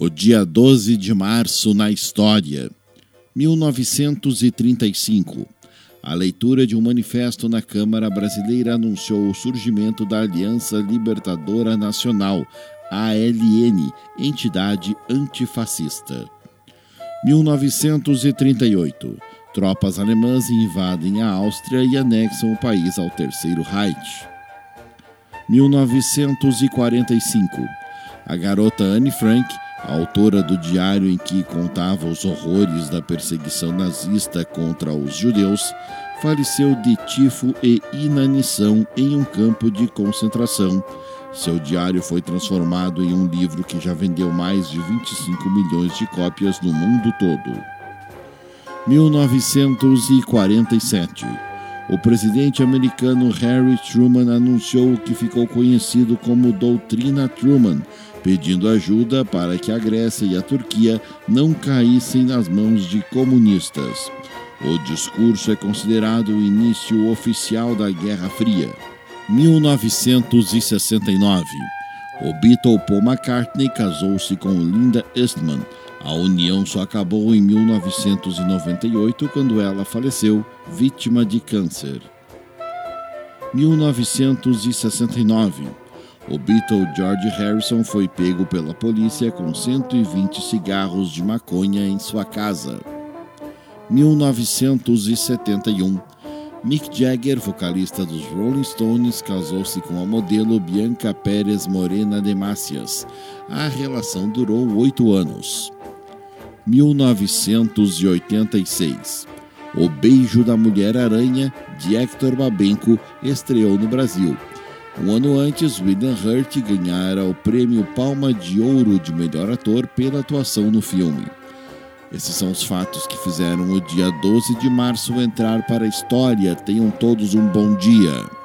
O dia 12 de março na história. 1935. A leitura de um manifesto na Câmara Brasileira anunciou o surgimento da Aliança Libertadora Nacional, ALN, entidade antifascista. 1938. Tropas alemãs invadem a Áustria e anexam o país ao Terceiro Reich. 1945. A garota Anne Frank a autora do diário em que contava os horrores da perseguição nazista contra os judeus, faleceu de tifo e inanição em um campo de concentração. Seu diário foi transformado em um livro que já vendeu mais de 25 milhões de cópias no mundo todo. 1947 o presidente americano Harry Truman anunciou o que ficou conhecido como Doutrina Truman, pedindo ajuda para que a Grécia e a Turquia não caíssem nas mãos de comunistas. O discurso é considerado o início oficial da Guerra Fria. 1969 O Beatle Paul McCartney casou-se com Linda Eastman. A união só acabou em 1998, quando ela faleceu, vítima de câncer. 1969 o Beatle George Harrison foi pego pela polícia com 120 cigarros de maconha em sua casa. 1971 Mick Jagger, vocalista dos Rolling Stones, casou-se com a modelo Bianca Pérez Morena de Macias. A relação durou oito anos. 1986 O Beijo da Mulher-Aranha, de Hector Babenco, estreou no Brasil. Um ano antes, William Hurt ganhara o prêmio Palma de Ouro de melhor ator pela atuação no filme. Esses são os fatos que fizeram o dia 12 de março entrar para a história. Tenham todos um bom dia.